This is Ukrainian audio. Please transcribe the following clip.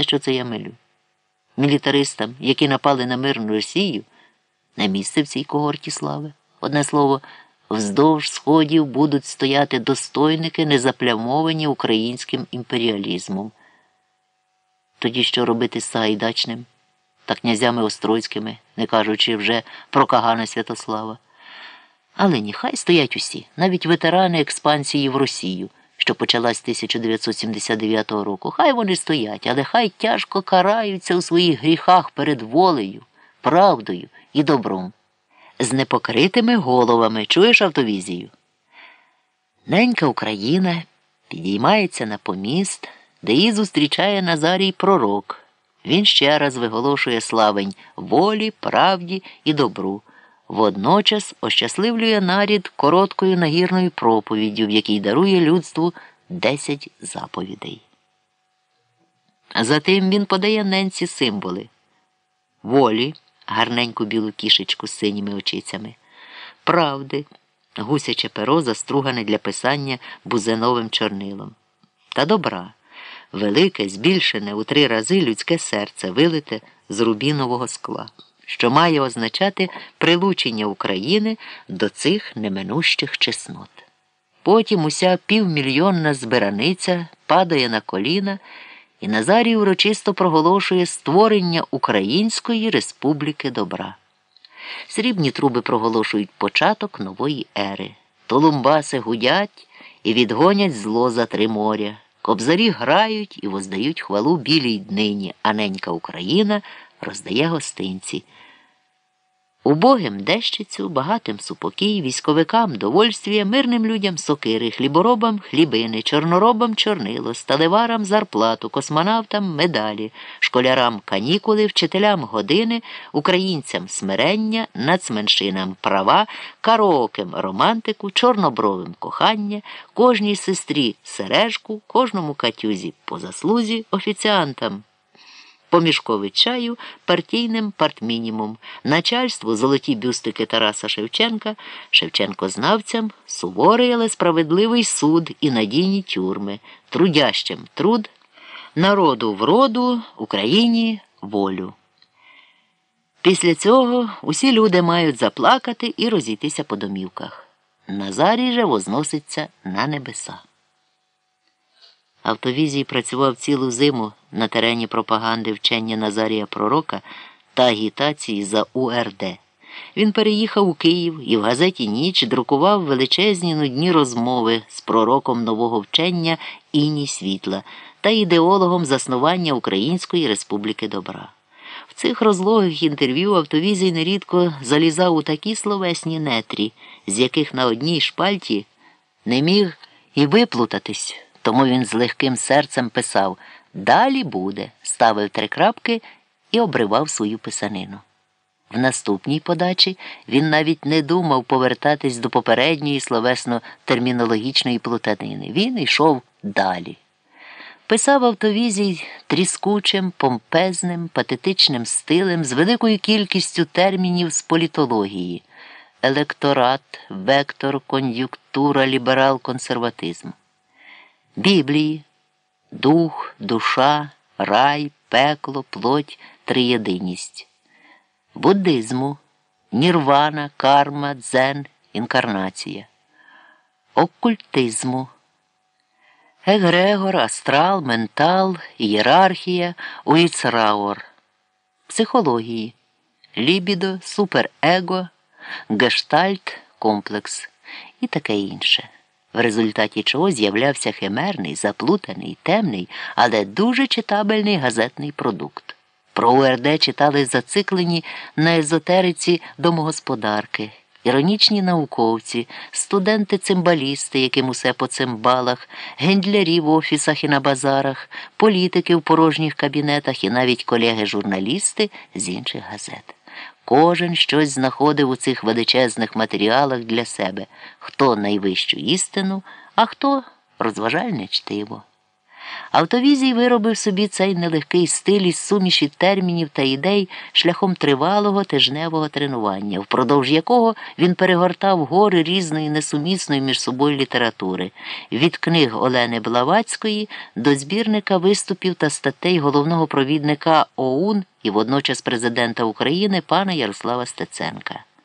Та що це я милю? Мілітаристам, які напали на мирну Росію, не місце в цій когорті слави. Одне слово, вздовж сходів будуть стояти достойники, незаплямовані українським імперіалізмом. Тоді що робити з Сагайдачним та князями Острозькими, не кажучи вже про Кагана Святослава. Але ніхай стоять усі, навіть ветерани експансії в Росію, що почалась 1979 року. Хай вони стоять, але хай тяжко караються у своїх гріхах перед волею, правдою і добром. З непокритими головами чуєш автовізію. Ненька Україна підіймається на поміст, де її зустрічає Назарій Пророк. Він ще раз виголошує славень волі, правді і добру. Водночас ощасливлює нарід короткою нагірною проповіддю, в якій дарує людству десять заповідей. Затим він подає ненці символи. Волі, гарненьку білу кішечку з синіми очицями, правди, гусяче перо, застругане для писання бузеновим чорнилом, та добра, велике, збільшене у три рази людське серце, вилите з рубінового скла що має означати прилучення України до цих неминущих чеснот. Потім уся півмільйонна збираниця падає на коліна, і Назарій урочисто проголошує створення Української Республіки Добра. Срібні труби проголошують початок нової ери. Толумбаси гудять і відгонять зло за три моря. Кобзарі грають і воздають хвалу білій днині, а ненька Україна роздає гостинці. Убогим дещицю, багатим супокій, військовикам довольствія, мирним людям сокири, хліборобам хлібини, чорноробам чорнило, сталеварам зарплату, космонавтам медалі, школярам канікули, вчителям години, українцям смирення, нацменшинам права, караоким романтику, чорнобровим кохання, кожній сестрі сережку, кожному катюзі по заслузі, офіціантам помішковий чаю партійним партмінімум, начальству золоті бюстики Тараса Шевченка, Шевченкознавцям, суворий, але справедливий суд і надійні тюрми, трудящим труд, народу вроду, Україні волю. Після цього усі люди мають заплакати і розійтися по домівках. Назарій же возноситься на небеса. Автовізій працював цілу зиму на терені пропаганди вчення Назарія Пророка та агітації за УРД. Він переїхав у Київ і в газеті Ніч друкував величезні нудні розмови з пророком нового вчення Іні Світла та ідеологом заснування Української Республіки Добра. В цих розлогих інтерв'ю автовізій нерідко залізав у такі словесні нетрі, з яких на одній шпальті не міг і виплутатись. Тому він з легким серцем писав Далі буде, ставив три крапки і обривав свою писанину. В наступній подачі він навіть не думав повертатись до попередньої словесно-термінологічної плутанини. Він йшов далі. Писав автовізій тріскучим, помпезним, патетичним стилем з великою кількістю термінів з політології електорат, вектор, кон'юнктура, ліберал, консерватизм. Біблії, дух, душа, рай, пекло, плоть, триєдиність, буддизму, нірвана, карма, дзен, інкарнація, окультизму, егрегор, астрал, ментал, ієрархія, уіцраор, психології, лібідо, суперего, гештальт, комплекс і таке інше в результаті чого з'являвся химерний, заплутаний, темний, але дуже читабельний газетний продукт. Про УРД читали зациклені на езотериці домогосподарки, іронічні науковці, студенти-цимбалісти, яким усе по цимбалах, гендлярі в офісах і на базарах, політики в порожніх кабінетах і навіть колеги-журналісти з інших газет. Кожен щось знаходив у цих величезних матеріалах для себе, хто найвищу істину, а хто розважальне чтиво. Автовізій виробив собі цей нелегкий стиль із суміші термінів та ідей шляхом тривалого тижневого тренування, впродовж якого він перегортав гори різної несумісної між собою літератури, від книг Олени Блавацької до збірника виступів та статей головного провідника ОУН і водночас президента України пана Ярослава Стеценка.